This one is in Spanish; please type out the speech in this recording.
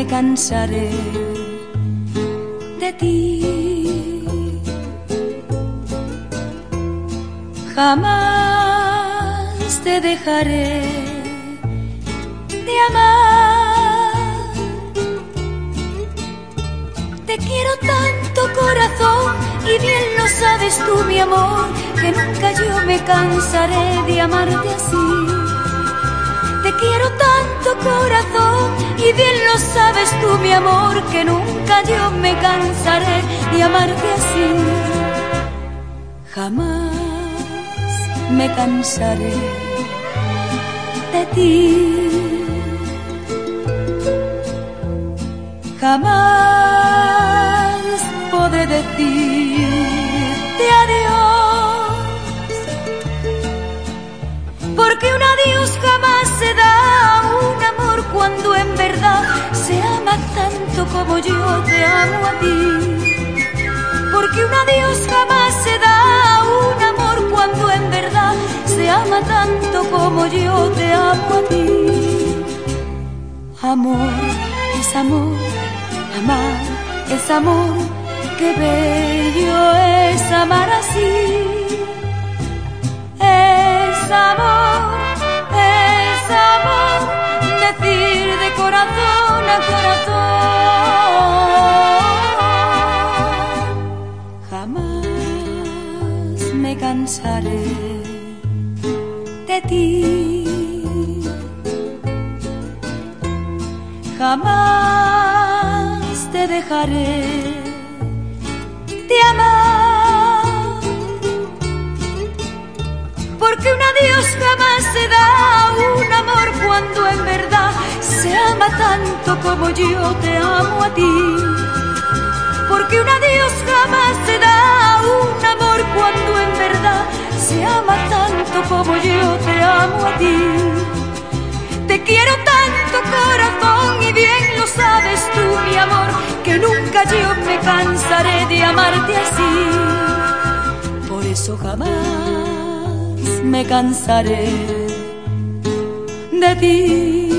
me cansaré de ti. Jamás te dejaré de amar. Te quiero tanto corazón y bien lo sabes tú mi amor, que nunca yo me cansaré de amarte así quiero tanto corazón y bien lo sabes tú mi amor que nunca yo me cansaré de amarte así. Jamás me cansaré de ti. Jamás podré decirte como yo te amo a ti. Porque un adiós jamás se da un amor cuando en verdad se ama tanto como yo te amo a ti. Amor es amor, amar es amor, qué bello es amar así. Es amor, es amor, decir de corazón a corazón. De ti. Jamás te dejaré de amar. Porque un adiós jamás se da un amor cuando en verdad se ama tanto como yo te amo a ti. Porque un adiós jamás se da un amor amo a ti. Te quiero tanto corazón y bien lo sabes tú mi amor, que nunca yo me cansaré de amarte así. Por eso jamás me cansaré de ti.